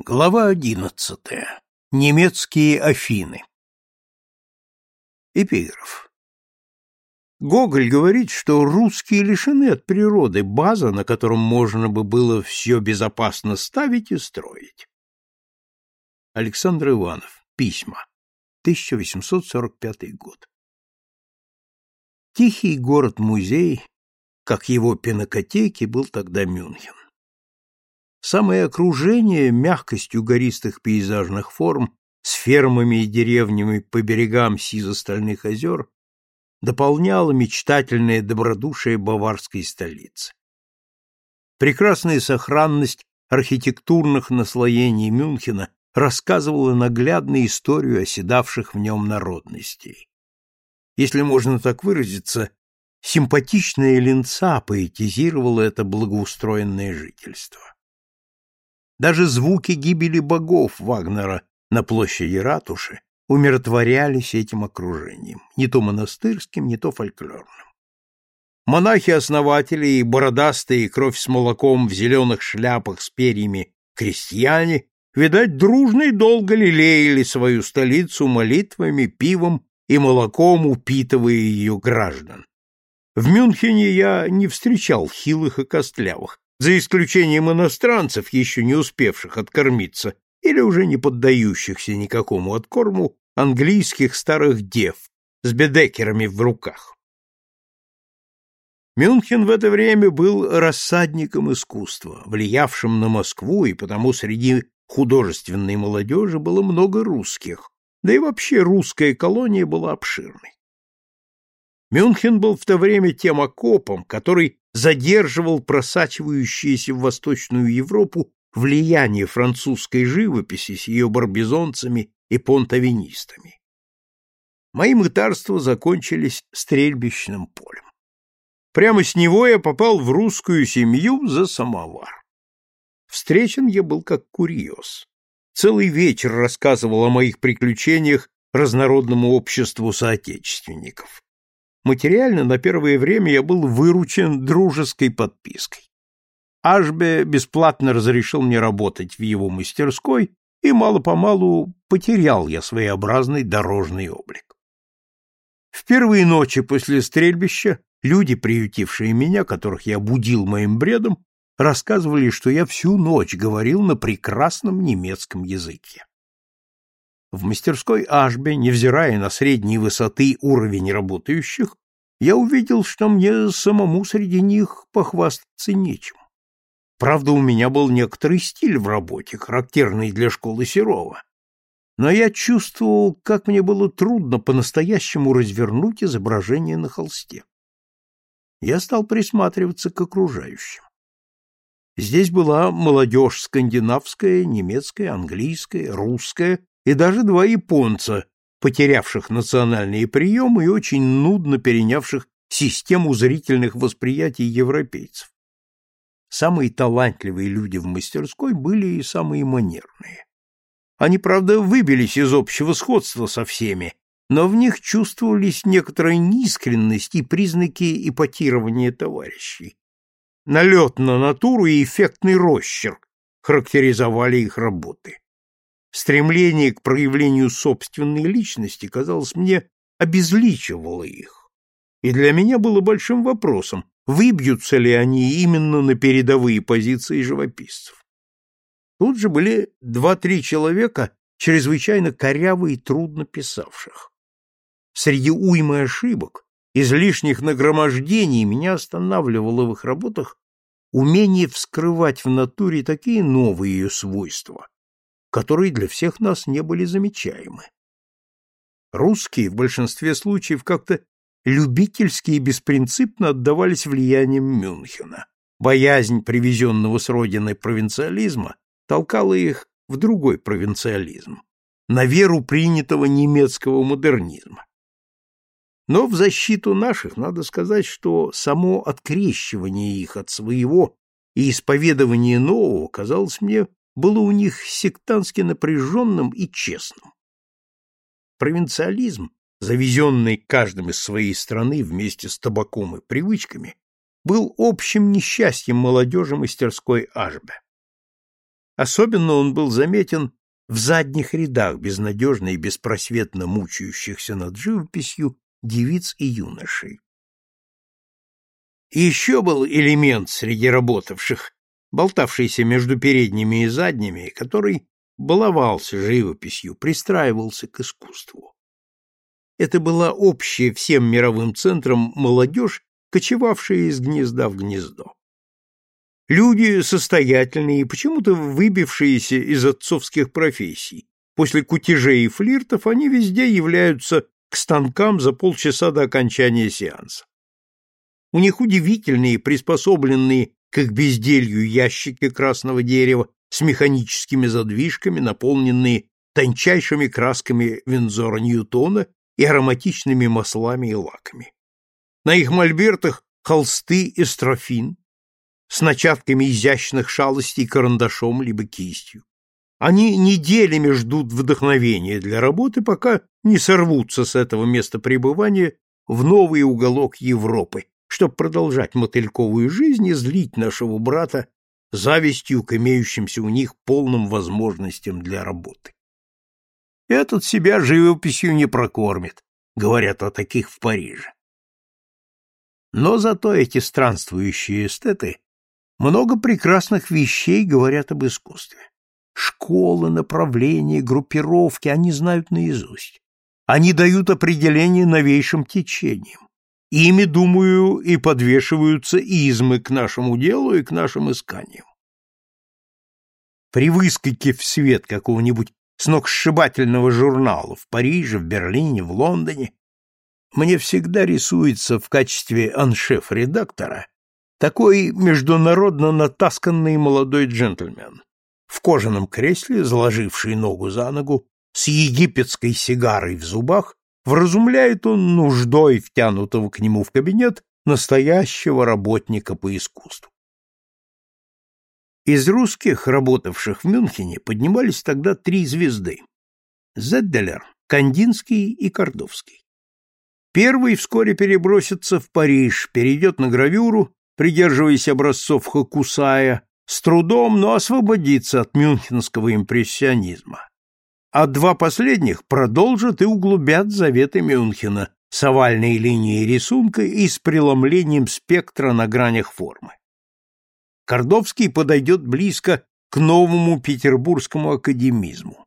Глава одиннадцатая. Немецкие Афины. Эпиграф. Гоголь говорит, что русские лишены от природы база, на котором можно бы было все безопасно ставить и строить. Александр Иванов. Письма. 1845 год. Тихий город-музей, как его пинокотеки, был тогда Мюнхен. Самое окружение мягкостью гористых пейзажных форм с фермами и деревнями по берегам сизо-стальных озер дополняло мечтательное добродушие баварской столицы. Прекрасная сохранность архитектурных наслоений Мюнхена рассказывала наглядно историю оседавших в нем народностей. Если можно так выразиться, симпатичная линца поэтизировала это благоустроенное жительство. Даже звуки гибели богов Вагнера на площади ратуши умиротворялись этим окружением, не то монастырским, не то фольклорным. Монахи-основатели и бородастые кровь с молоком в зеленых шляпах с перьями крестьяне, видать, дружно и долго лелеяли свою столицу молитвами, пивом и молоком, упитывая ее граждан. В Мюнхене я не встречал хилых и костлявых, за исключением иностранцев, еще не успевших откормиться или уже не поддающихся никакому откорму английских старых дев с бедекерами в руках. Мюнхен в это время был рассадником искусства, влиявшим на Москву, и потому среди художественной молодежи было много русских, да и вообще русская колония была обширной. Мюнхен был в то время тем окопом, который задерживал просачивающееся в Восточную Европу влияние французской живописи с ее барбизонцами и понтовинистами. Мои мытарства закончились стрельбищным полем. Прямо с него я попал в русскую семью за самовар. Встречен я был как курьез. Целый вечер рассказывал о моих приключениях разнородному обществу соотечественников. Материально на первое время я был выручен дружеской подпиской. Ашбе бесплатно разрешил мне работать в его мастерской, и мало-помалу потерял я своеобразный дорожный облик. В первые ночи после стрельбища люди, приютившие меня, которых я будил моим бредом, рассказывали, что я всю ночь говорил на прекрасном немецком языке. В мастерской Ашбе, невзирая на средней высоты уровень работающих, я увидел, что мне самому среди них похвастаться нечем. Правда, у меня был некоторый стиль в работе, характерный для школы Серова. Но я чувствовал, как мне было трудно по-настоящему развернуть изображение на холсте. Я стал присматриваться к окружающим. Здесь была молодежь скандинавская, немецкая, английская, русская и даже два японца, потерявших национальные приемы и очень нудно перенявших систему зрительных восприятий европейцев. Самые талантливые люди в мастерской были и самые манерные. Они, правда, выбились из общего сходства со всеми, но в них чувствовались некоторая неискренность и признаки ипотирования товарищей. Налет на натуру и эффектный росчерк характеризовали их работы. Стремление к проявлению собственной личности, казалось мне, обезличивало их. И для меня было большим вопросом, выбьются ли они именно на передовые позиции живописцев. Тут же были два-три человека, чрезвычайно коряво и трудно писавших. Среди уймы ошибок, излишних нагромождений меня останавливало в их работах умение вскрывать в натуре такие новые ее свойства, которые для всех нас не были замечаемы. Русские в большинстве случаев как-то любительски и беспринципно отдавались влиянием Мюнхена. Боязнь привезенного с родины провинциализма толкала их в другой провинциализм, на веру принятого немецкого модернизма. Но в защиту наших надо сказать, что само открещивание их от своего и исповедование нового казалось мне было у них сектантски напряженным и честным. Провинциализм, завезенный каждым из своей страны вместе с табаком и привычками, был общим несчастьем молодежи мастерской Ашбе. Особенно он был заметен в задних рядах безнадежно и беспросветно мучающихся над живописью девиц и юношей. И еще был элемент среди работавших, болтавшийся между передними и задними, который баловался живописью, пристраивался к искусству. Это была общая всем мировым центрам молодежь, кочевавшая из гнезда в гнездо. Люди состоятельные и почему-то выбившиеся из отцовских профессий. После кутежей и флиртов они везде являются к станкам за полчаса до окончания сеанса. У них удивительные, приспособленные к безделью ящики красного дерева с механическими задвижками, наполненные тончайшими красками Вензора Ньютона и ароматичными маслами и лаками. На их мольбертах холсты эстрофин с начатками изящных шалостей карандашом либо кистью. Они неделями ждут вдохновения для работы, пока не сорвутся с этого места пребывания в новый уголок Европы, чтобы продолжать мотыльковую жизнь и злить нашего брата завистью к имеющимся у них полным возможностям для работы. Этот себя живописью не прокормит, говорят о таких в Париже. Но зато эти странствующие эстеты много прекрасных вещей говорят об искусстве. Школы, направления, группировки они знают наизусть. Они дают определение новейшим течениям. Ими, думаю, и подвешиваются измы к нашему делу и к нашим исканиям. При выскоке в свет какого-нибудь сногсшибательного журнала в Париже, в Берлине, в Лондоне мне всегда рисуется в качестве аншеф-редактора такой международно натасканный молодой джентльмен в кожаном кресле, заложивший ногу за ногу, с египетской сигарой в зубах вразумляет он нуждой втянутого к нему в кабинет настоящего работника по искусству. Из русских, работавших в Мюнхене, поднимались тогда три звезды – Зедделер, Кандинский и Кордовский. Первый вскоре перебросится в Париж, перейдет на гравюру, придерживаясь образцов Хокусая, с трудом, но освободится от мюнхенского импрессионизма а два последних продолжат и углубят заветы Мюнхена с овальной линией рисунка и с преломлением спектра на гранях формы. Кордовский подойдет близко к новому петербургскому академизму,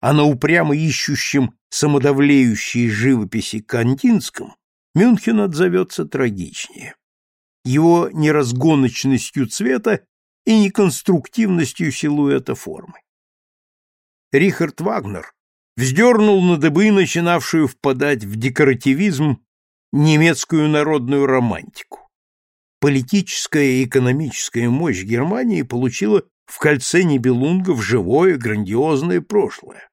а на упрямо ищущем самодавлеющей живописи Кандинском Мюнхен отзовется трагичнее. Его неразгоночностью цвета и неконструктивностью силуэта формы. Рихард Вагнер вздернул на дыбы начинавшую впадать в декоративизм немецкую народную романтику. Политическая и экономическая мощь Германии получила в кольце Нибелунгов живое грандиозное прошлое.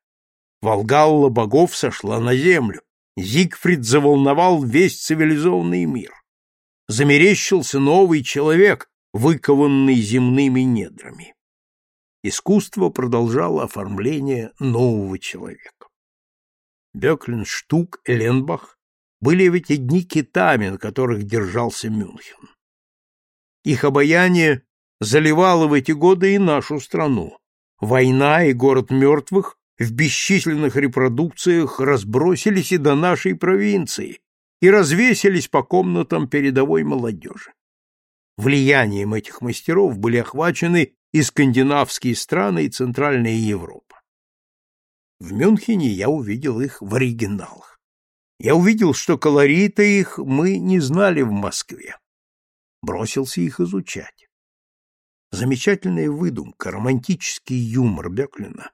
Волгалла богов сошла на землю, Зигфрид заволновал весь цивилизованный мир. Замерещился новый человек, выкованный земными недрами искусство продолжало оформление нового человека. Беклин, Штук, Эленбах были ведь одни китами, на которых держался Мюнхен. Их обаяние заливало в эти годы и нашу страну. Война и город мертвых в бесчисленных репродукциях разбросились и до нашей провинции и развесились по комнатам передовой молодежи. Влиянием этих мастеров были охвачены и скандинавские страны, и Центральная Европа. В Мюнхене я увидел их в оригиналах. Я увидел, что колорита их мы не знали в Москве. Бросился их изучать. Замечательная выдумка, романтический юмор Беклина,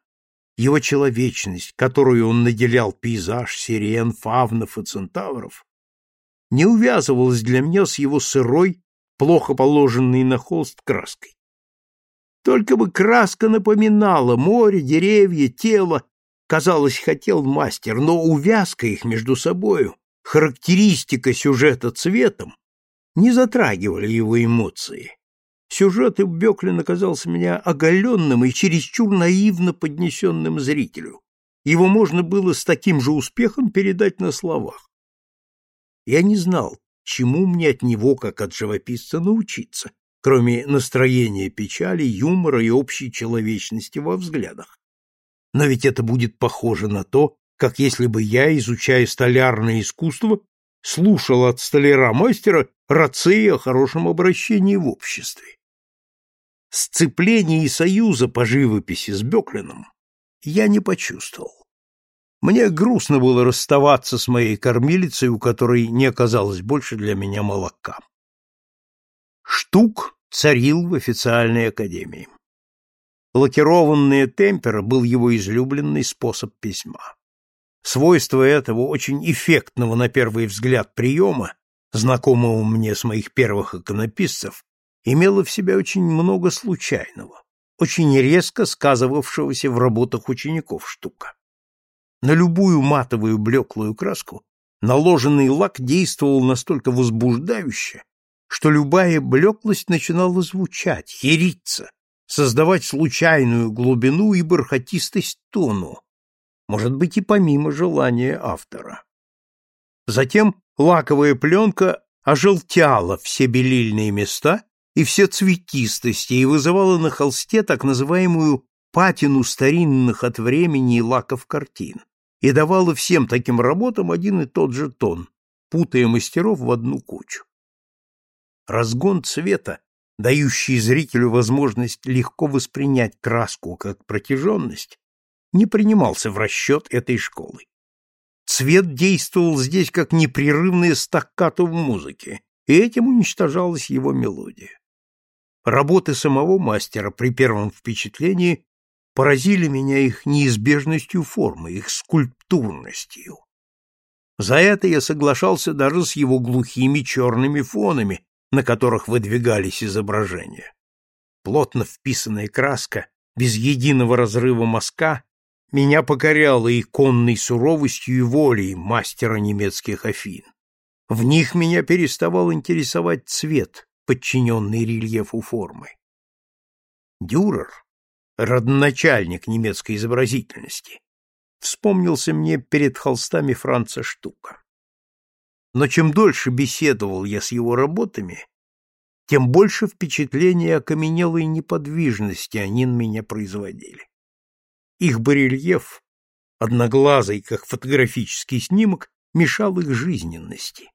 его человечность, которую он наделял пейзаж сирен, фавнов и центавров, не увязывалась для меня с его сырой, плохо положенной на холст краской. Только бы краска напоминала море, деревья, тело, казалось, хотел мастер, но увязка их между собою, характеристика сюжета цветом не затрагивали его эмоции. Сюжет у Беклина казался меня оголенным и чересчур наивно поднесенным зрителю. Его можно было с таким же успехом передать на словах. Я не знал, чему мне от него, как от живописца, научиться, кроме настроения печали, юмора и общей человечности во взглядах. Но ведь это будет похоже на то, как если бы я, изучая столярное искусство, слушал от столяра-мастера рацеи о хорошем обращении в обществе. Сцепления и союза по живописи с Беклиным я не почувствовал. Мне грустно было расставаться с моей кормилицей, у которой не оказалось больше для меня молока. Штук царил в официальной академии. Лакированная темпера был его излюбленный способ письма. Свойство этого очень эффектного на первый взгляд приема, знакомого мне с моих первых иконописцев, имело в себе очень много случайного, очень резко сказывавшегося в работах учеников штука. На любую матовую блеклую краску наложенный лак действовал настолько возбуждающе, что любая блеклость начинала звучать, хериться, создавать случайную глубину и бархатистость тону, может быть и помимо желания автора. Затем лаковая пленка ожелтяла все белильные места и все цветистости и вызывала на холсте так называемую патину старинных от времени и лаков картин и давала всем таким работам один и тот же тон, путая мастеров в одну кучу. Разгон цвета, дающий зрителю возможность легко воспринять краску как протяженность, не принимался в расчет этой школы. Цвет действовал здесь как непрерывное стаккато в музыке, и этим уничтожалась его мелодия. Работы самого мастера при первом впечатлении поразили меня их неизбежностью формы, их скульптурностью. За это я соглашался даже с его глухими черными фонами, на которых выдвигались изображения. Плотно вписанная краска, без единого разрыва мазка, меня покоряла иконной суровостью и волей мастера немецких Афин. В них меня переставал интересовать цвет, подчиненный рельефу формы. Дюрер, родоначальник немецкой изобразительности, вспомнился мне перед холстами Франца Штука. Но чем дольше беседовал я с его работами, тем больше впечатления окаменелой неподвижности они на меня производили. Их барельеф, одноглазый, как фотографический снимок, мешал их жизненности.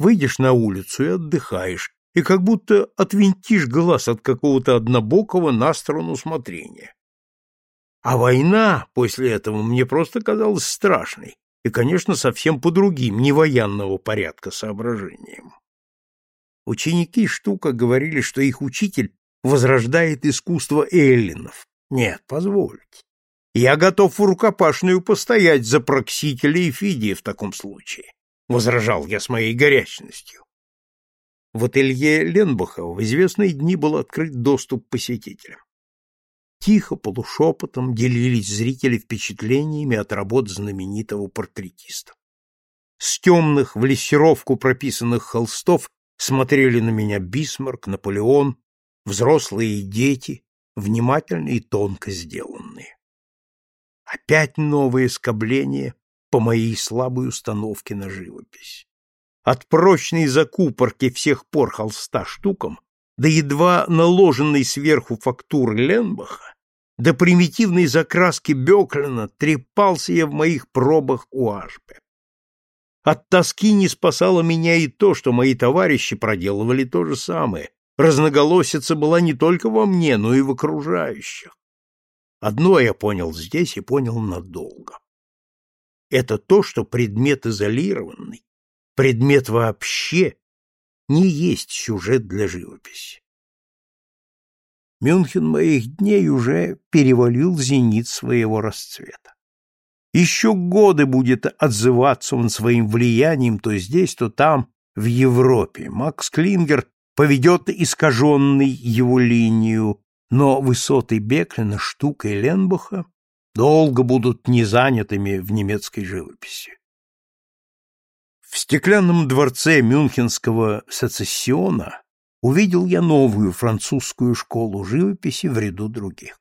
Выйдешь на улицу и отдыхаешь, и как будто отвинтишь глаз от какого-то однобокого на сторону смотрения. А война после этого мне просто казалась страшной и, конечно, совсем по другим, не военного порядка соображениям. Ученики штука говорили, что их учитель возрождает искусство эллинов. Нет, позвольте. Я готов в рукопашную постоять за Проксителя и Фидия в таком случае, — возражал я с моей горячностью. В ателье Ленбаха в известные дни был открыт доступ посетителям. Тихо, полушепотом делились зрители впечатлениями от работ знаменитого портретиста. С темных в лессировку прописанных холстов смотрели на меня Бисмарк, Наполеон, взрослые и дети, внимательно и тонко сделанные. Опять новое скобление по моей слабой установке на живопись от прочной закупорки всех пор холста штукам до едва наложенной сверху фактуры Ленбаха, до примитивной закраски Беклина трепался я в моих пробах у Ашпе. От тоски не спасало меня и то, что мои товарищи проделывали то же самое. Разноголосица была не только во мне, но и в окружающих. Одно я понял здесь и понял надолго. Это то, что предмет изолированный, предмет вообще не есть сюжет для живописи. Мюнхен моих дней уже перевалил зенит своего расцвета. Еще годы будет отзываться он своим влиянием то здесь, то там, в Европе. Макс Клингер поведет искаженный его линию, но высоты Беклина, Штука и Ленбаха долго будут незанятыми в немецкой живописи. В стеклянном дворце Мюнхенского сецессиона увидел я новую французскую школу живописи в ряду других.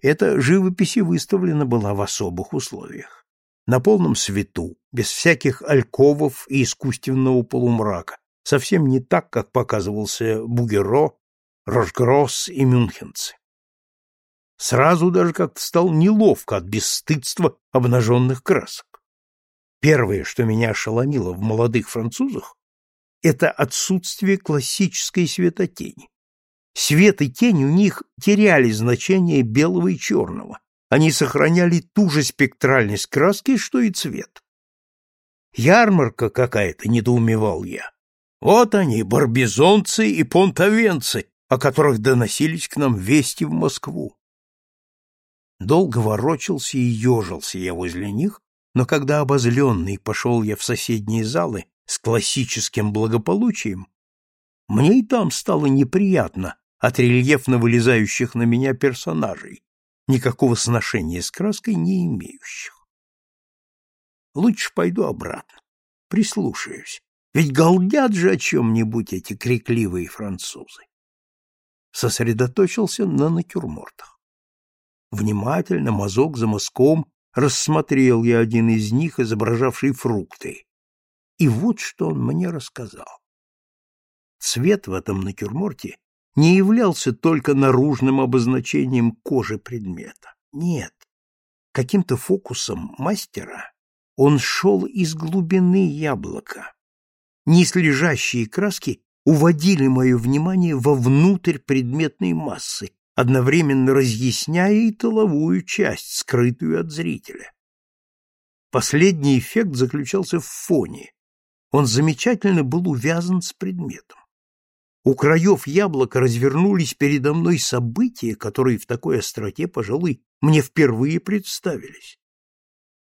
Эта живопись выставлена была в особых условиях. На полном свету, без всяких альковов и искусственного полумрака, совсем не так, как показывался Бугеро, Рожгросс и мюнхенцы. Сразу даже как-то стал неловко от бесстыдства обнаженных красок. Первое, что меня ошеломило в молодых французах, это отсутствие классической светотени. Свет и тень у них теряли значение белого и черного. Они сохраняли ту же спектральность краски, что и цвет. Ярмарка какая-то, недоумевал я. Вот они, барбизонцы и понтовенцы, о которых доносились к нам вести в Москву. Долго ворочался и ежился я возле них, но когда обозленный пошел я в соседние залы с классическим благополучием, мне и там стало неприятно от рельефно вылезающих на меня персонажей, никакого сношения с краской не имеющих. Лучше пойду обратно, прислушаюсь, ведь галдят же о чем-нибудь эти крикливые французы. Сосредоточился на натюрмортах. Внимательно, мазок за мазком, рассмотрел я один из них, изображавший фрукты. И вот что он мне рассказал. Цвет в этом натюрморте не являлся только наружным обозначением кожи предмета. Нет, каким-то фокусом мастера он шел из глубины яблока. Низлежащие краски уводили мое внимание вовнутрь предметной массы, одновременно разъясняя и тыловую часть, скрытую от зрителя. Последний эффект заключался в фоне. Он замечательно был увязан с предметом. У краев яблока развернулись передо мной события, которые в такой остроте, пожалуй, мне впервые представились.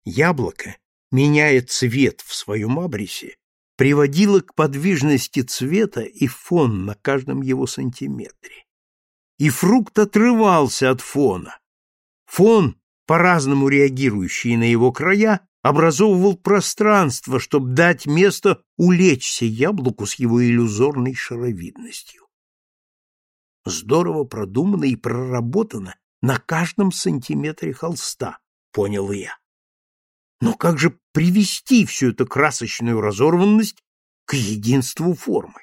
Яблоко, меняя цвет в своем абресе, приводило к подвижности цвета и фон на каждом его сантиметре и фрукт отрывался от фона. Фон, по-разному реагирующий на его края, образовывал пространство, чтобы дать место улечься яблоку с его иллюзорной шаровидностью. Здорово продумано и проработано на каждом сантиметре холста, понял я. Но как же привести всю эту красочную разорванность к единству формы?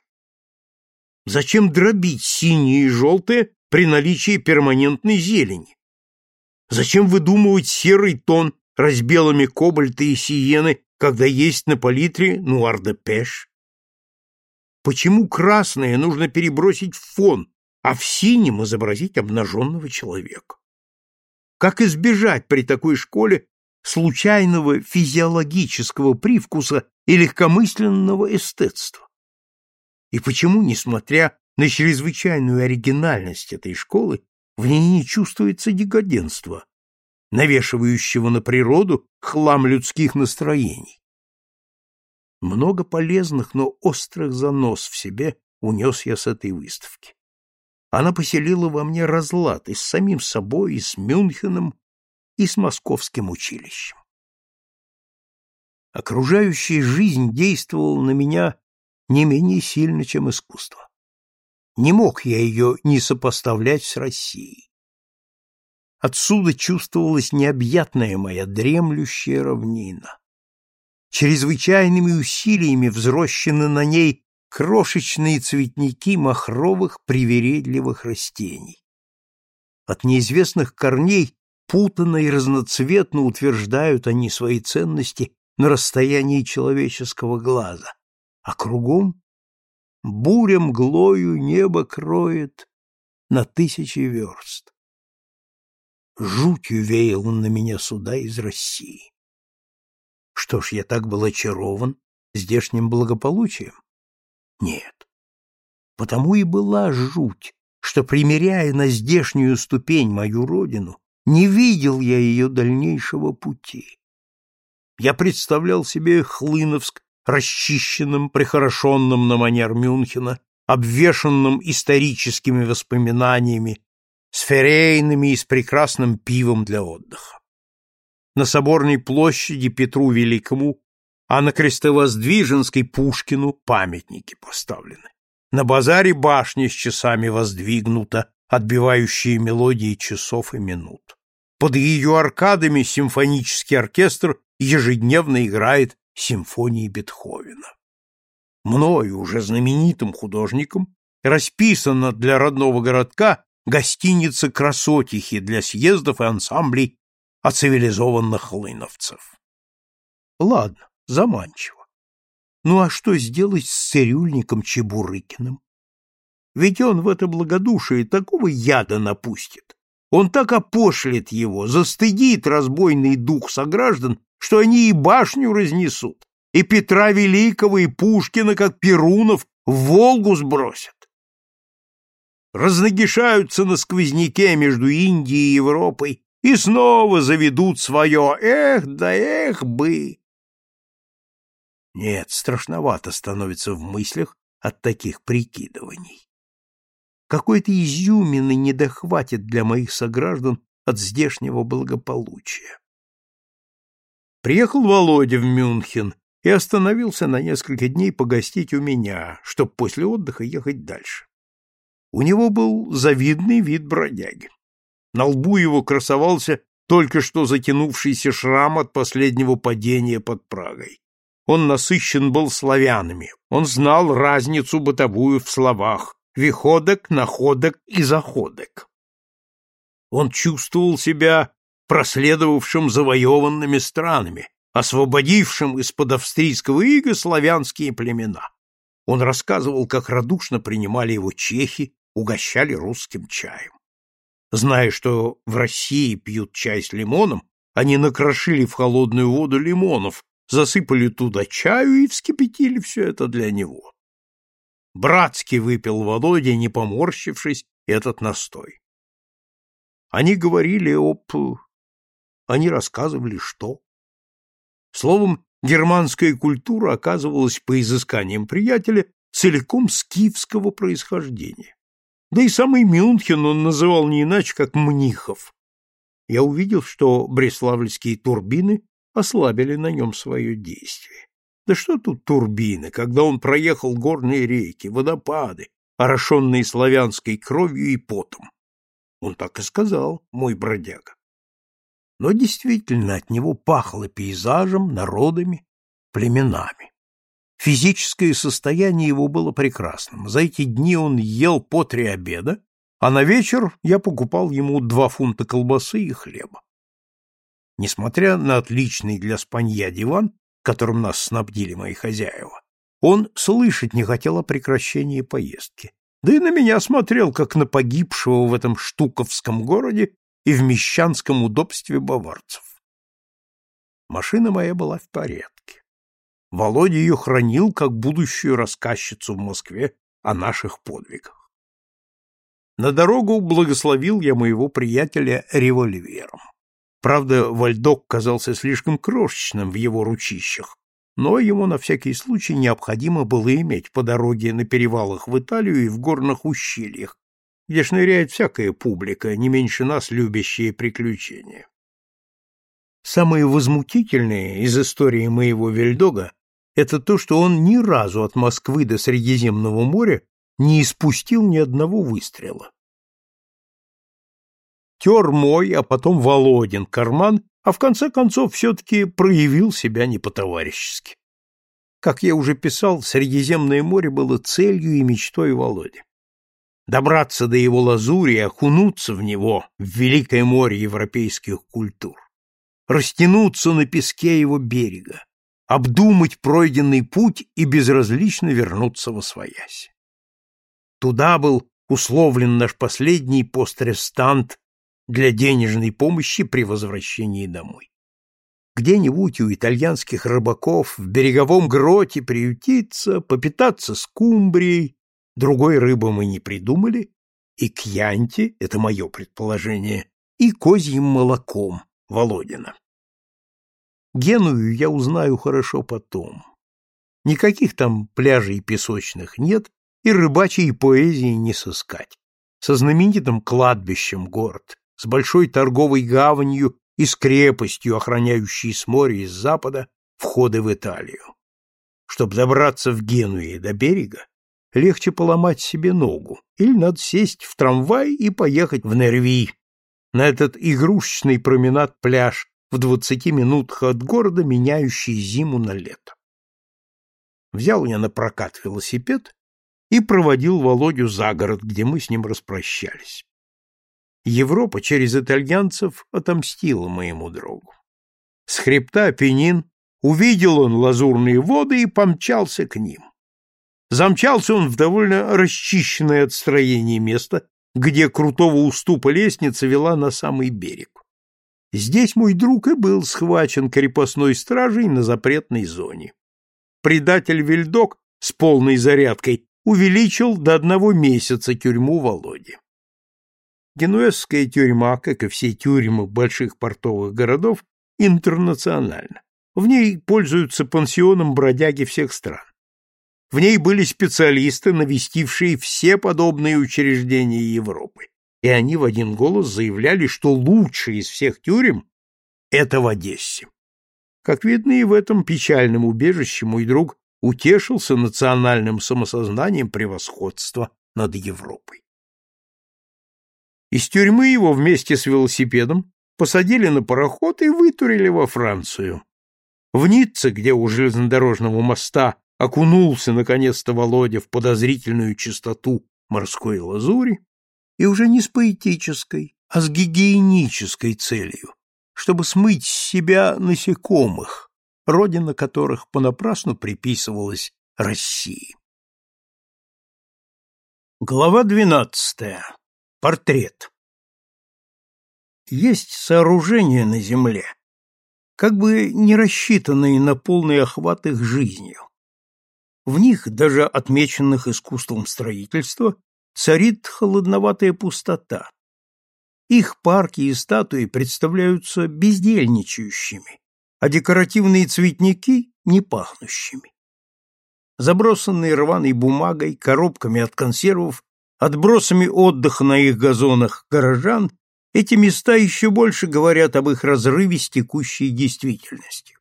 Зачем дробить синие и желтые при наличии перманентной зелени? Зачем выдумывать серый тон разбелами кобальта и сиены, когда есть на палитре нуар-де-пеш? Почему красное нужно перебросить в фон, а в синем изобразить обнаженного человека? Как избежать при такой школе случайного физиологического привкуса и легкомысленного эстетства? И почему, несмотря на чрезвычайную оригинальность этой школы в ней не чувствуется декаденства, навешивающего на природу хлам людских настроений. Много полезных, но острых занос в себе унес я с этой выставки. Она поселила во мне разлад и с самим собой, и с Мюнхеном, и с московским училищем. Окружающая жизнь действовала на меня не менее сильно, чем искусство. Не мог я ее не сопоставлять с Россией. Отсюда чувствовалась необъятная моя дремлющая равнина. Чрезвычайными усилиями взрощены на ней крошечные цветники махровых привередливых растений. От неизвестных корней путанно и разноцветно утверждают они свои ценности на расстоянии человеческого глаза, а кругом буря мглою небо кроет на тысячи верст. Жутью веял на меня сюда из России. Что ж, я так был очарован здешним благополучием? Нет. Потому и была жуть, что, примеряя на здешнюю ступень мою родину, не видел я ее дальнейшего пути. Я представлял себе Хлыновск расчищенным, прихорошенным на манер Мюнхена, обвешанным историческими воспоминаниями, с ферейными и с прекрасным пивом для отдыха. На Соборной площади Петру Великому, а на Крестовоздвиженской Пушкину памятники поставлены. На базаре башня с часами воздвигнута, отбивающие мелодии часов и минут. Под ее аркадами симфонический оркестр ежедневно играет симфонии Бетховена. мною уже знаменитым художником, расписана для родного городка гостиница красотихи для съездов и ансамблей оцивилизованных хлыновцев. Ладно, заманчиво. Ну а что сделать с цирюльником Чебурыкиным? Ведь он в это благодушие такого яда напустит. Он так опошлит его, застыдит разбойный дух сограждан, что они и башню разнесут, и Петра Великого, и Пушкина, как Перунов, в Волгу сбросят. Разнагишаются на сквозняке между Индией и Европой и снова заведут свое «эх да эх бы». Нет, страшновато становится в мыслях от таких прикидываний. Какой-то изюмины не дохватит для моих сограждан от здешнего благополучия. Приехал Володя в Мюнхен и остановился на несколько дней погостить у меня, чтоб после отдыха ехать дальше. У него был завидный вид бродяги. На лбу его красовался только что затянувшийся шрам от последнего падения под Прагой. Он насыщен был славянами, он знал разницу бытовую в словах, виходок, находок и заходок. Он чувствовал себя проследовавшим завоеванными странами, освободившим из-под австрийского ига славянские племена. Он рассказывал, как радушно принимали его чехи, угощали русским чаем. Зная, что в России пьют чай с лимоном, они накрошили в холодную воду лимонов, засыпали туда чаю и вскипятили все это для него. Братски выпил Володя, не поморщившись, этот настой. Они говорили об... Они рассказывали, что... Словом, германская культура оказывалась по изысканиям приятеля целиком скифского происхождения. Да и самый Мюнхен он называл не иначе, как Мнихов. Я увидел, что бреславльские турбины ослабили на нем свое действие. Да что тут турбины, когда он проехал горные реки, водопады, орошенные славянской кровью и потом? Он так и сказал, мой бродяга. Но действительно от него пахло пейзажем, народами, племенами. Физическое состояние его было прекрасным. За эти дни он ел по три обеда, а на вечер я покупал ему два фунта колбасы и хлеба. Несмотря на отличный для спанья диван, которым нас снабдили мои хозяева, он слышать не хотел о прекращении поездки. Да и на меня смотрел, как на погибшего в этом штуковском городе и в мещанском удобстве баварцев. Машина моя была в порядке. Володя ее хранил как будущую рассказчицу в Москве о наших подвигах. На дорогу благословил я моего приятеля револьвером. Правда, вальдок казался слишком крошечным в его ручищах, но ему на всякий случай необходимо было иметь по дороге на перевалах в Италию и в горных ущельях, где шныряет всякая публика, не меньше нас любящие приключения. Самое возмутительное из истории моего вельдога это то, что он ни разу от Москвы до Средиземного моря не испустил ни одного выстрела тер мой, а потом Володин карман, а в конце концов все-таки проявил себя не по-товарищески. Как я уже писал, Средиземное море было целью и мечтой Володи. Добраться до его лазури и окунуться в него, в великое море европейских культур. Растянуться на песке его берега, обдумать пройденный путь и безразлично вернуться во своясь. Туда был условлен наш последний пострестант для денежной помощи при возвращении домой. Где-нибудь у итальянских рыбаков в береговом гроте приютиться, попитаться скумбрией, другой рыбы мы не придумали, и кьянти, это мое предположение, и козьим молоком Володина. Геную я узнаю хорошо потом. Никаких там пляжей песочных нет, и рыбачьей поэзии не сыскать. Со знаменитым кладбищем город, с большой торговой гаванью и с крепостью, охраняющей с моря и с запада входы в Италию. Чтобы добраться в Генуе до берега, легче поломать себе ногу, или надо сесть в трамвай и поехать в Нерви, на этот игрушечный променад-пляж в двадцати минутах от города, меняющий зиму на лето. Взял я на прокат велосипед и проводил Володю за город, где мы с ним распрощались. Европа через итальянцев отомстила моему другу. С хребта Апеннин увидел он лазурные воды и помчался к ним. Замчался он в довольно расчищенное от строения место, где крутого уступа лестница вела на самый берег. Здесь мой друг и был схвачен крепостной стражей на запретной зоне. Предатель Вильдок с полной зарядкой увеличил до одного месяца тюрьму Володи. Генуэзская тюрьма, как и все тюрьмы больших портовых городов, интернациональна. В ней пользуются пансионом бродяги всех стран. В ней были специалисты, навестившие все подобные учреждения Европы, и они в один голос заявляли, что лучший из всех тюрем — это в Одессе. Как видно, и в этом печальном убежище мой друг утешился национальным самосознанием превосходства над Европой. Из тюрьмы его вместе с велосипедом посадили на пароход и вытурили во Францию. В Ницце, где у железнодорожного моста окунулся наконец-то Володя в подозрительную чистоту морской лазури, и уже не с поэтической, а с гигиенической целью, чтобы смыть с себя насекомых, родина которых понапрасну приписывалась России. Глава двенадцатая. Портрет. Есть сооружения на Земле, как бы не рассчитанные на полный охват их жизнью. В них, даже отмеченных искусством строительства, царит холодноватая пустота. Их парки и статуи представляются бездельничающими, а декоративные цветники — непахнущими. Забросанные рваной бумагой, коробками от консервов отбросами отдыха на их газонах горожан, эти места еще больше говорят об их разрыве с текущей действительностью.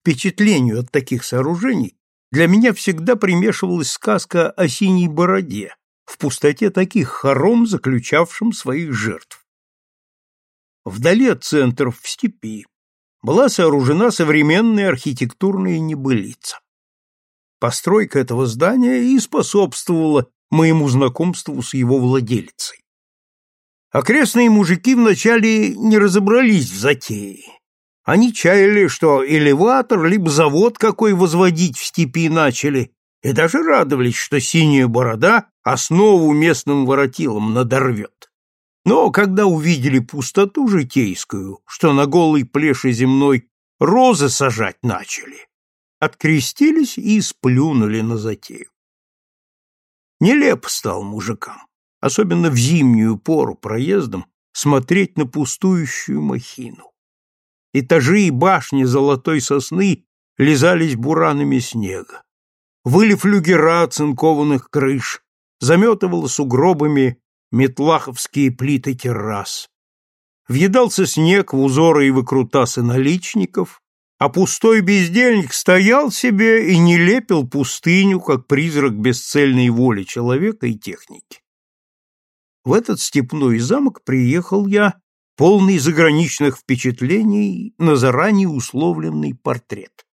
Впечатлению от таких сооружений для меня всегда примешивалась сказка о синей бороде, в пустоте таких хором, заключавшим своих жертв. Вдали от центров, в степи, была сооружена современная архитектурная небылица. Постройка этого здания и способствовала моему знакомству с его владельцей. Окрестные мужики вначале не разобрались в затее. Они чаяли, что элеватор либо завод какой возводить в степи начали, и даже радовались, что синяя борода основу местным воротилам надорвет. Но когда увидели пустоту житейскую, что на голой плеше земной розы сажать начали, открестились и сплюнули на затею. Нелеп стал мужикам, особенно в зимнюю пору проездом, смотреть на пустующую махину. Этажи и башни золотой сосны лизались буранами снега. Выли флюгера цинкованных крыш, заметывало сугробами метлаховские плиты террас. Въедался снег в узоры и выкрутасы наличников, а пустой бездельник стоял себе и не лепил пустыню, как призрак бесцельной воли человека и техники. В этот степной замок приехал я, полный заграничных впечатлений, на заранее условленный портрет.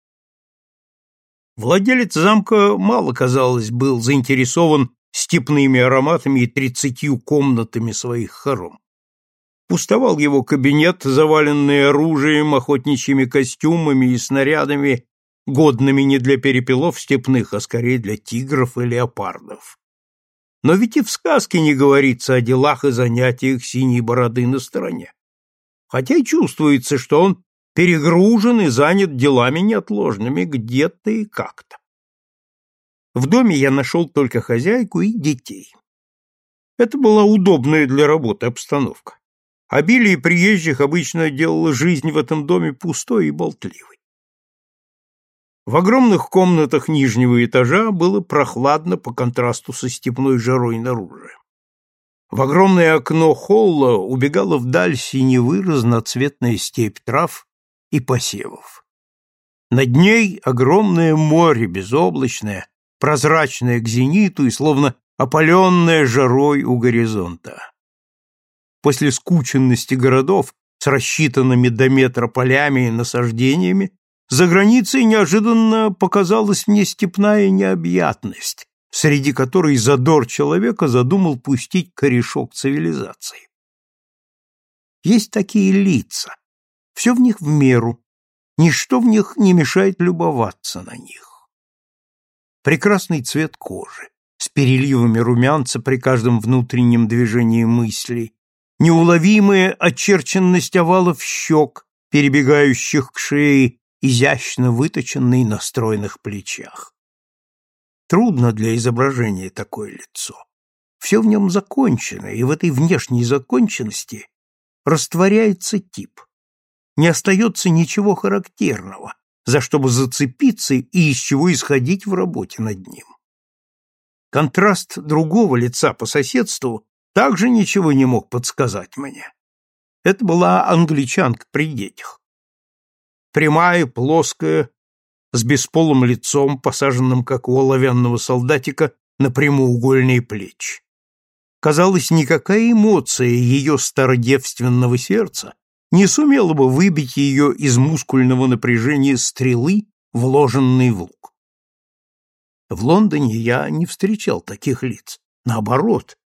Владелец замка мало, казалось, был заинтересован степными ароматами и тридцатью комнатами своих хором. Пустовал его кабинет, заваленный оружием, охотничьими костюмами и снарядами, годными не для перепелов степных, а скорее для тигров и леопардов. Но ведь и в сказке не говорится о делах и занятиях синей бороды на стороне. Хотя и чувствуется, что он перегружен и занят делами неотложными где-то и как-то. В доме я нашел только хозяйку и детей. Это была удобная для работы обстановка. Обилие приезжих обычно делало жизнь в этом доме пустой и болтливой. В огромных комнатах нижнего этажа было прохладно по контрасту со степной жарой наружу. В огромное окно холла убегала вдаль синевы разноцветная степь трав и посевов. Над ней огромное море безоблачное, прозрачное к зениту и словно опаленное жарой у горизонта после скученности городов с рассчитанными до метра полями и насаждениями, за границей неожиданно показалась мне степная необъятность, среди которой задор человека задумал пустить корешок цивилизации. Есть такие лица, все в них в меру, ничто в них не мешает любоваться на них. Прекрасный цвет кожи, с переливами румянца при каждом внутреннем движении мысли, неуловимая очерченность овалов щек, перебегающих к шее, изящно выточенной на стройных плечах. Трудно для изображения такое лицо. Все в нем закончено, и в этой внешней законченности растворяется тип. Не остается ничего характерного, за что бы зацепиться и из чего исходить в работе над ним. Контраст другого лица по соседству также ничего не мог подсказать мне. Это была англичанка при детях. Прямая, плоская, с бесполым лицом, посаженным, как у оловянного солдатика, на прямоугольные плечи. Казалось, никакая эмоция ее стародевственного сердца не сумела бы выбить ее из мускульного напряжения стрелы, вложенной в лук. В Лондоне я не встречал таких лиц. Наоборот,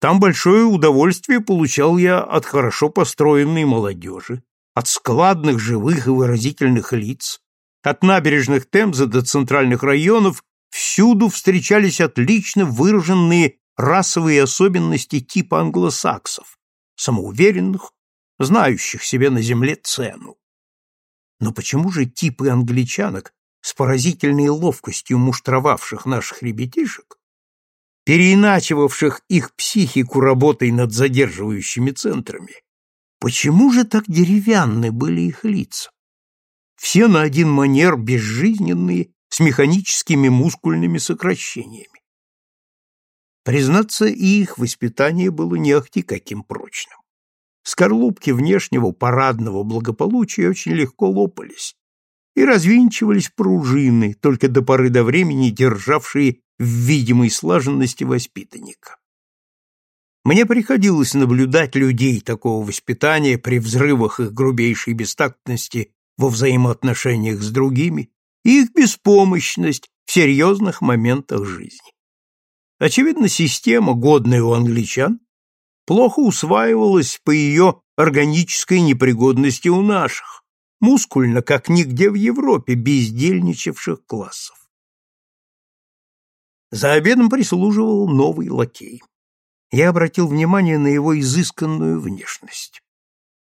там большое удовольствие получал я от хорошо построенной молодежи, от складных, живых и выразительных лиц, от набережных Темзы до центральных районов всюду встречались отлично выраженные расовые особенности типа англосаксов, самоуверенных, знающих себе на земле цену. Но почему же типы англичанок с поразительной ловкостью муштровавших наших ребятишек, переиначивавших их психику работой над задерживающими центрами, почему же так деревянны были их лица? Все на один манер безжизненные, с механическими мускульными сокращениями. Признаться, и их воспитание было не ахти каким прочным. Скорлупки внешнего парадного благополучия очень легко лопались, и развинчивались пружины, только до поры до времени державшие в видимой слаженности воспитанника. Мне приходилось наблюдать людей такого воспитания при взрывах их грубейшей бестактности во взаимоотношениях с другими и их беспомощность в серьезных моментах жизни. Очевидно, система, годная у англичан, плохо усваивалась по ее органической непригодности у наших, мускульно, как нигде в Европе, бездельничавших классов. За обедом прислуживал новый лакей. Я обратил внимание на его изысканную внешность.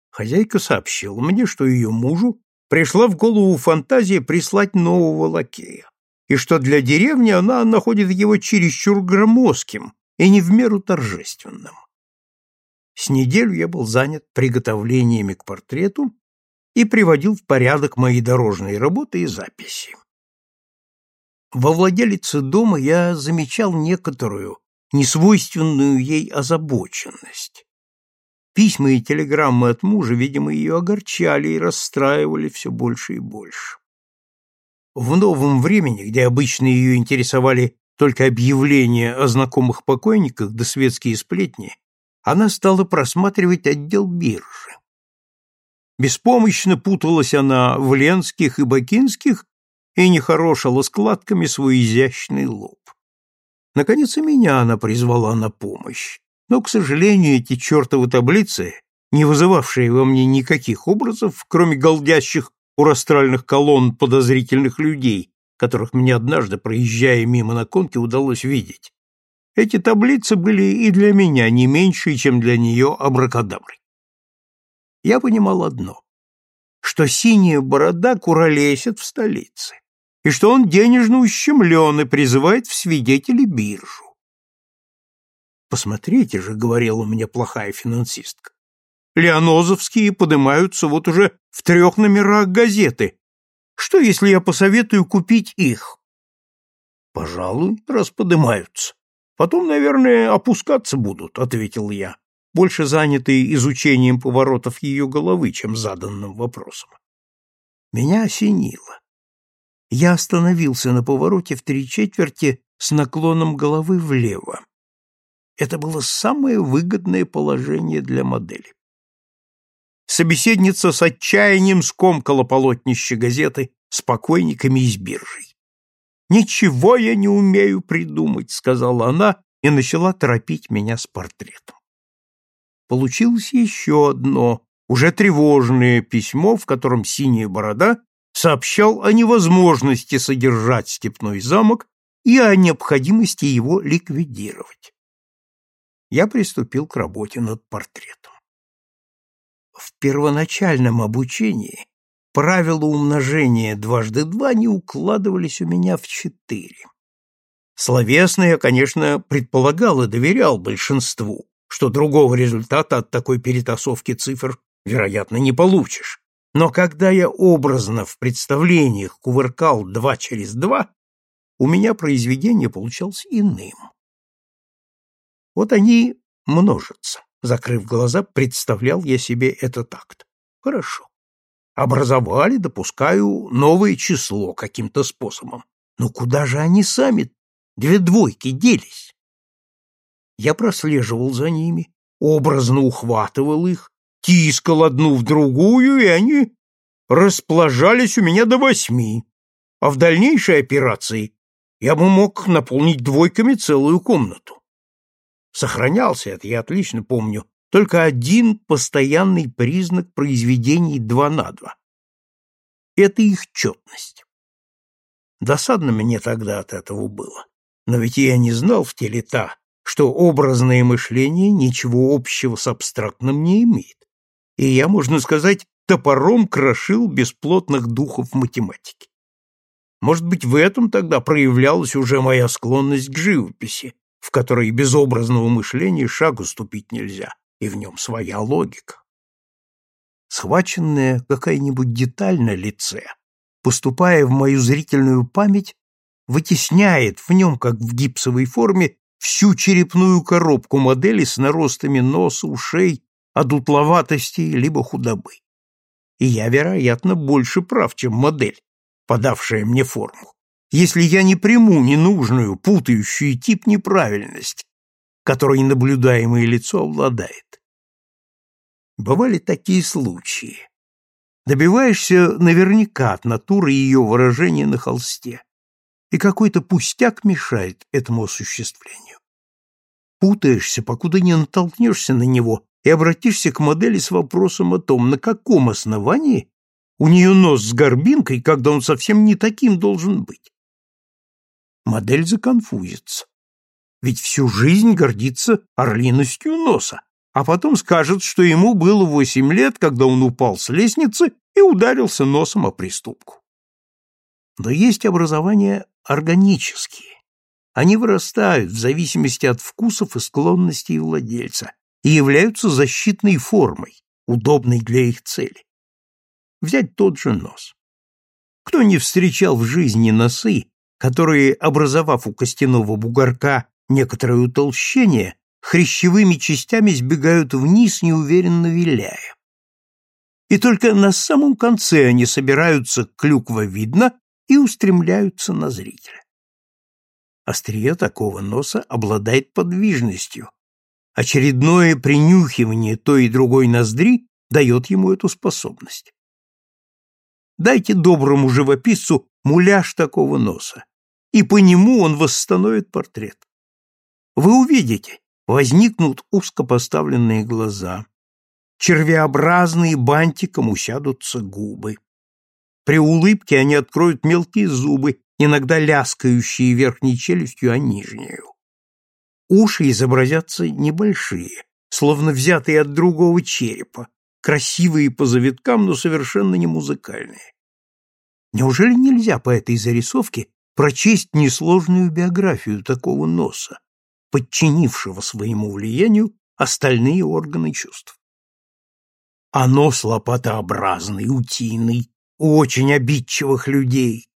Хозяйка сообщила мне, что ее мужу пришла в голову фантазия прислать нового лакея, и что для деревни она находит его чересчур громоздким и не в меру торжественным. С неделю я был занят приготовлениями к портрету и приводил в порядок мои дорожные работы и записи. Во владелице дома я замечал некоторую, несвойственную ей озабоченность. Письма и телеграммы от мужа, видимо, ее огорчали и расстраивали все больше и больше. В новом времени, где обычно ее интересовали только объявления о знакомых покойниках да светские сплетни, она стала просматривать отдел биржи. Беспомощно путалась она в ленских и бакинских и нехорошила складками свой изящный лоб. Наконец и меня она призвала на помощь, но, к сожалению, эти чертовы таблицы, не вызывавшие во мне никаких образов, кроме голдящих у растральных колонн подозрительных людей, которых мне однажды, проезжая мимо на конке, удалось видеть, эти таблицы были и для меня не меньше, чем для нее абракадаброй. Я понимал одно, что синяя борода куролесит в столице, и что он денежно ущемлен и призывает в свидетели биржу. «Посмотрите же», — говорила мне плохая финансистка, «леонозовские поднимаются вот уже в трех номерах газеты. Что, если я посоветую купить их?» «Пожалуй, раз поднимаются. Потом, наверное, опускаться будут», — ответил я больше занятый изучением поворотов ее головы, чем заданным вопросом. Меня осенило. Я остановился на повороте в три четверти с наклоном головы влево. Это было самое выгодное положение для модели. Собеседница с отчаянием скомкала полотнище газеты с покойниками из биржей. «Ничего я не умею придумать», — сказала она и начала торопить меня с портретом. Получилось еще одно, уже тревожное письмо, в котором синяя борода сообщал о невозможности содержать степной замок и о необходимости его ликвидировать. Я приступил к работе над портретом. В первоначальном обучении правила умножения дважды два не укладывались у меня в четыре. Словесно я, конечно, предполагал и доверял большинству, что другого результата от такой перетасовки цифр, вероятно, не получишь. Но когда я образно в представлениях кувыркал два через два, у меня произведение получалось иным. Вот они множатся. Закрыв глаза, представлял я себе этот акт. Хорошо. Образовали, допускаю, новое число каким-то способом. Но куда же они сами, две двойки, делись? Я прослеживал за ними, образно ухватывал их, тискал одну в другую, и они расположались у меня до восьми. А в дальнейшей операции я бы мог наполнить двойками целую комнату. Сохранялся это, я отлично помню, только один постоянный признак произведений два на два. Это их четность. Досадно мне тогда от этого было. Но ведь я не знал в те лета, что образное мышление ничего общего с абстрактным не имеет. И я, можно сказать, топором крошил бесплотных духов математики. Может быть, в этом тогда проявлялась уже моя склонность к живописи, в которой без образного мышления шагу ступить нельзя, и в нем своя логика. Схваченная какая-нибудь деталь на лице, поступая в мою зрительную память, вытесняет в нем, как в гипсовой форме, всю черепную коробку модели с наростами носа, ушей, одутловатости либо худобы. И я, вероятно, больше прав, чем модель, подавшая мне форму если я не приму ненужную, путающую тип неправильность, которой наблюдаемое лицо обладает. Бывали такие случаи. Добиваешься наверняка от натуры ее выражения на холсте, и какой-то пустяк мешает этому осуществлению. Путаешься, покуда не натолкнешься на него и обратишься к модели с вопросом о том, на каком основании у нее нос с горбинкой, когда он совсем не таким должен быть модель законфузится. Ведь всю жизнь гордится орлиностью носа, а потом скажет, что ему было восемь лет, когда он упал с лестницы и ударился носом о приступку. Но есть образования органические. Они вырастают в зависимости от вкусов и склонностей владельца и являются защитной формой, удобной для их цели. Взять тот же нос. Кто не встречал в жизни носы, которые, образовав у костяного бугорка некоторое утолщение, хрящевыми частями сбегают вниз, неуверенно виляя. И только на самом конце они собираются клюквовидно и устремляются на зрителя. Острие такого носа обладает подвижностью. Очередное принюхивание той и другой ноздри дает ему эту способность. Дайте доброму живописцу муляж такого носа, и по нему он восстановит портрет. Вы увидите, возникнут узко поставленные глаза, червеобразные бантиком усядутся губы. При улыбке они откроют мелкие зубы, иногда ляскающие верхней челюстью, а нижнюю. Уши изобразятся небольшие, словно взятые от другого черепа, красивые по завиткам, но совершенно не музыкальные. Неужели нельзя по этой зарисовке прочесть несложную биографию такого носа, подчинившего своему влиянию остальные органы чувств. А нос лопатообразный, утиный, у очень обидчивых людей.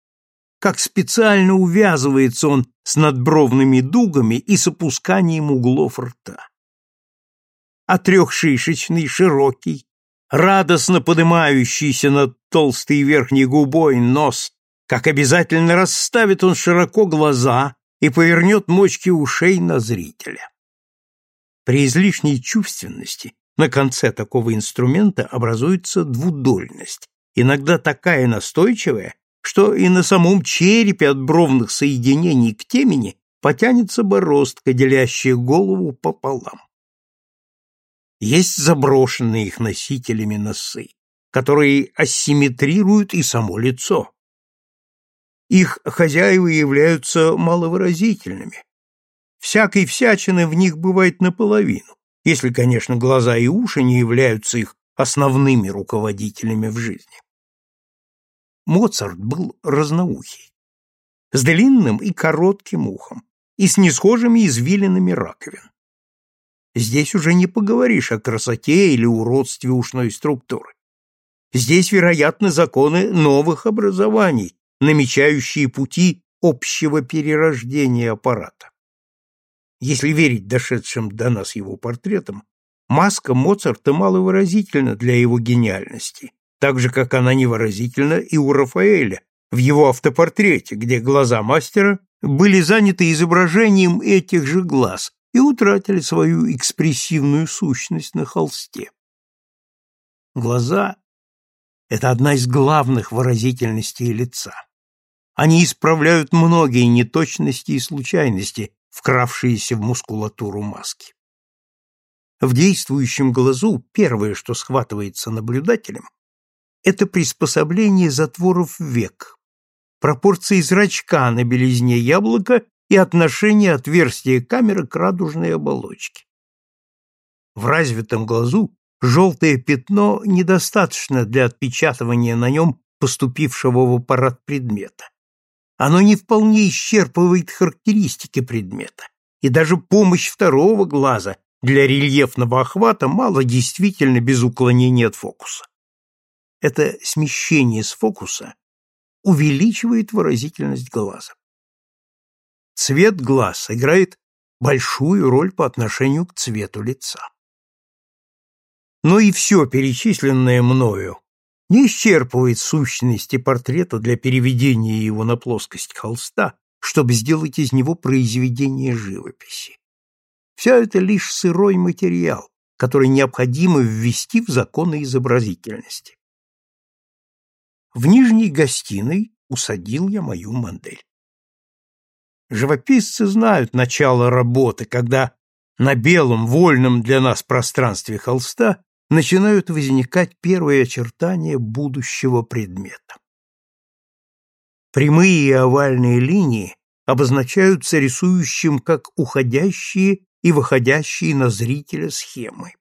Как специально увязывается он с надбровными дугами и с опусканием углов рта. А трехшишечный, широкий, радостно поднимающийся над толстой верхней губой нос как обязательно расставит он широко глаза и повернет мочки ушей на зрителя. При излишней чувственности на конце такого инструмента образуется двудольность, иногда такая настойчивая, что и на самом черепе от бровных соединений к темени потянется бороздка, делящая голову пополам. Есть заброшенные их носителями носы, которые асимметрируют и само лицо. Их хозяева являются маловыразительными. Всякой всячины в них бывает наполовину, если, конечно, глаза и уши не являются их основными руководителями в жизни. Моцарт был разноухий, с длинным и коротким ухом и с несхожими извилинами раковин. Здесь уже не поговоришь о красоте или уродстве ушной структуры. Здесь, вероятно, законы новых образований, намечающие пути общего перерождения аппарата. Если верить дошедшим до нас его портретам, маска Моцарта маловыразительна для его гениальности, так же, как она невыразительна и у Рафаэля в его автопортрете, где глаза мастера были заняты изображением этих же глаз, и утратили свою экспрессивную сущность на холсте. Глаза — это одна из главных выразительностей лица. Они исправляют многие неточности и случайности, вкравшиеся в мускулатуру маски. В действующем глазу первое, что схватывается наблюдателем, это приспособление затворов век, пропорции зрачка на белизне яблока и отношение отверстия камеры к радужной оболочке. В развитом глазу желтое пятно недостаточно для отпечатывания на нем поступившего в аппарат предмета. Оно не вполне исчерпывает характеристики предмета, и даже помощь второго глаза для рельефного охвата мало действительно без уклонения от фокуса. Это смещение с фокуса увеличивает выразительность глаза. Цвет глаз играет большую роль по отношению к цвету лица. Но и все перечисленное мною не исчерпывает сущности портрета для переведения его на плоскость холста, чтобы сделать из него произведение живописи. Все это лишь сырой материал, который необходимо ввести в законы изобразительности. В нижней гостиной усадил я мою модель. Живописцы знают начало работы, когда на белом, вольном для нас пространстве холста начинают возникать первые очертания будущего предмета. Прямые и овальные линии обозначаются рисующим как уходящие и выходящие на зрителя схемы.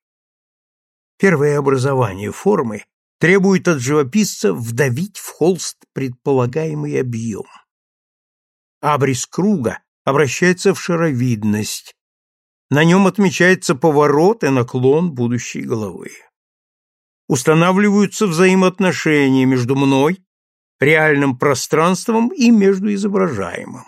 Первое образование формы требует от живописца вдавить в холст предполагаемый объем. Абрис круга обращается в шаровидность. На нем отмечается поворот и наклон будущей головы. Устанавливаются взаимоотношения между мной, реальным пространством и между изображаемым.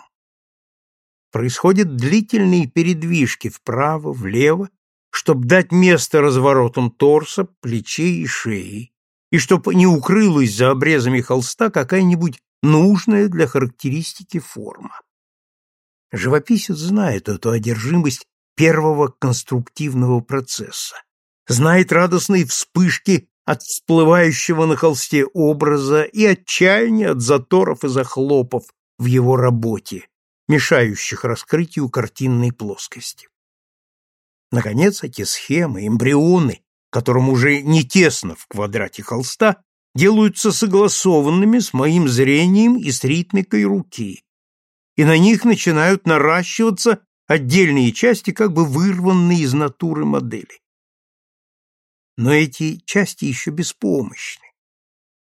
Происходят длительные передвижки вправо, влево, чтобы дать место разворотам торса, плечей и шеи, и чтобы не укрылась за обрезами холста какая-нибудь нужная для характеристики форма. Живописец знает эту одержимость первого конструктивного процесса, знает радостные вспышки от всплывающего на холсте образа и отчаяние от заторов и захлопов в его работе, мешающих раскрытию картинной плоскости. Наконец, эти схемы, эмбрионы, которым уже не тесно в квадрате холста, делаются согласованными с моим зрением и с ритмикой руки, и на них начинают наращиваться отдельные части, как бы вырванные из натуры модели. Но эти части еще беспомощны.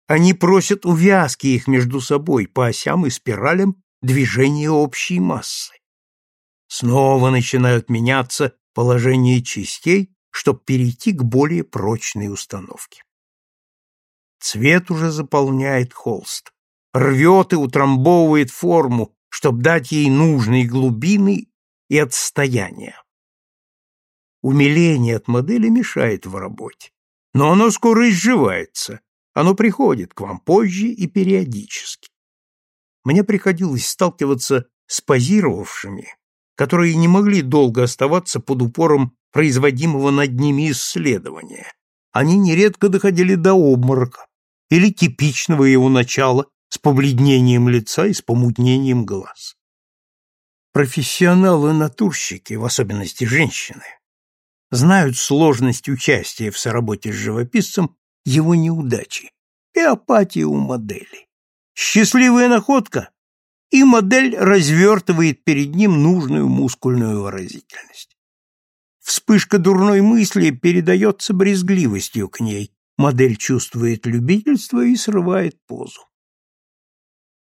Они просят увязки их между собой по осям и спиралям движения общей массы. Снова начинают меняться положение частей, чтобы перейти к более прочной установке. Цвет уже заполняет холст, рвет и утрамбовывает форму, чтобы дать ей нужные глубины и отстояния. Умиление от модели мешает в работе, но оно скоро изживается, оно приходит к вам позже и периодически. Мне приходилось сталкиваться с позировавшими, которые не могли долго оставаться под упором производимого над ними исследования. Они нередко доходили до обморока или типичного его начала с побледнением лица и с помутнением глаз. Профессионалы-натурщики, в особенности женщины, знают сложность участия в соработе с живописцем его неудачи и апатию у модели. Счастливая находка, и модель развертывает перед ним нужную мускульную выразительность. Вспышка дурной мысли передается брезгливостью к ней, модель чувствует любительство и срывает позу.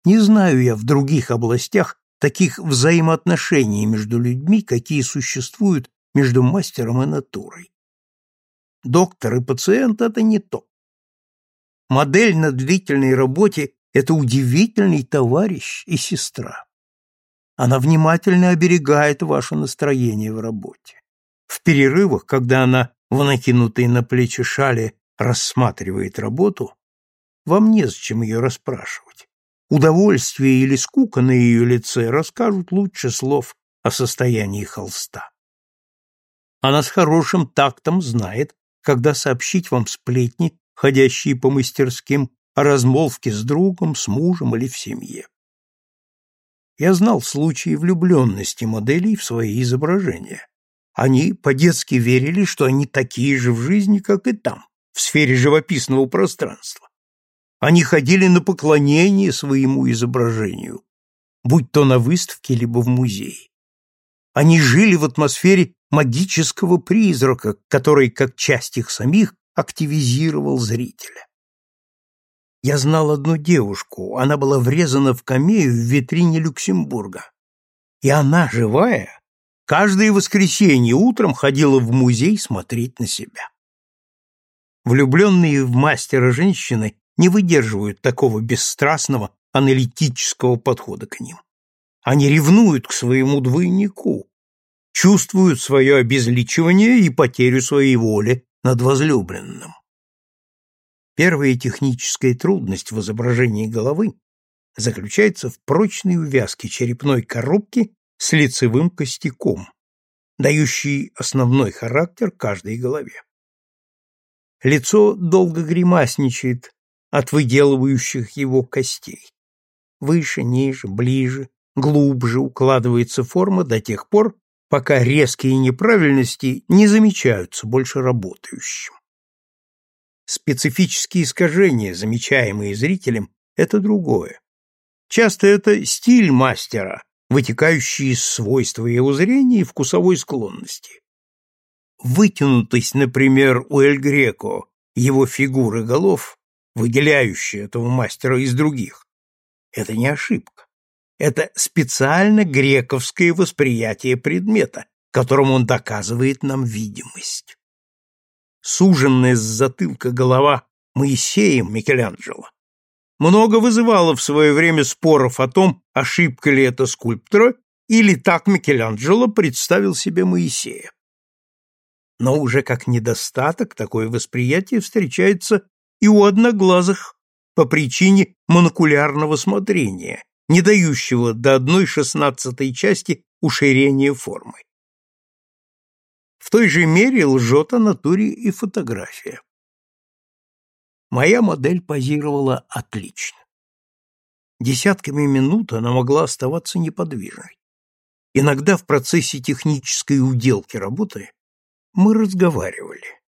Не знаю я в других областях таких взаимоотношений между людьми, какие существуют между мастером и натурой. Доктор и пациент — это не то. Модель на длительной работе — это удивительный товарищ и сестра. Она внимательно оберегает ваше настроение в работе. В перерывах, когда она в накинутой на плечи шале рассматривает работу, вам незачем ее расспрашивать. Удовольствие или скука на ее лице расскажут лучше слов о состоянии холста. Она с хорошим тактом знает, когда сообщить вам сплетни, ходящие по мастерским, о размолвке с другом, с мужем или в семье. Я знал случаи влюбленности моделей в свои изображения. Они по-детски верили, что они такие же в жизни, как и там, в сфере живописного пространства. Они ходили на поклонение своему изображению, будь то на выставке либо в музее. Они жили в атмосфере магического призрака, который, как часть их самих, активизировал зрителя. Я знал одну девушку, она была врезана в камею в витрине Люксембурга. И она, живая, каждое воскресенье утром ходила в музей смотреть на себя. Влюбленные в мастера женщины не выдерживают такого бесстрастного аналитического подхода к ним. Они ревнуют к своему двойнику, чувствуют свое обезличивание и потерю своей воли над возлюбленным. Первая техническая трудность в изображении головы заключается в прочной увязке черепной коробки с лицевым костяком, дающей основной характер каждой голове. Лицо долго гримасничает от выделывающих его костей. Выше, ниже, ближе, глубже укладывается форма до тех пор, пока резкие неправильности не замечаются больше работающим. Специфические искажения, замечаемые зрителем, это другое. Часто это стиль мастера, вытекающий из свойства его зрения и вкусовой склонности. Вытянутость, например, у Эль Греко, его фигуры голов, выделяющие этого мастера из других, это не ошибка. Это специально грековское восприятие предмета, которым он доказывает нам видимость. Суженная с затылка голова Моисеем Микеланджело много вызывало в свое время споров о том, ошибка ли это скульптора или так Микеланджело представил себе Моисея. Но уже как недостаток такое восприятие встречается и у одноглазых по причине монокулярного смотрения, не дающего до одной шестнадцатой части уширения формы. В той же мере лжет о натуре и фотография. Моя модель позировала отлично. Десятками минут она могла оставаться неподвижной. Иногда в процессе технической уделки работы мы разговаривали.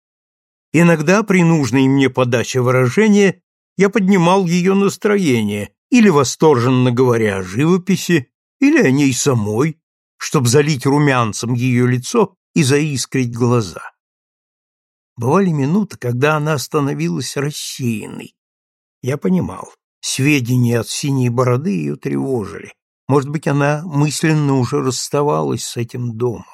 Иногда при нужной мне подаче выражения я поднимал ее настроение, или восторженно говоря о живописи, или о ней самой, чтобы залить румянцем ее лицо и заискрить глаза. Бывали минуты, когда она становилась рассеянной. Я понимал, сведения от синей бороды ее тревожили. Может быть, она мысленно уже расставалась с этим домом.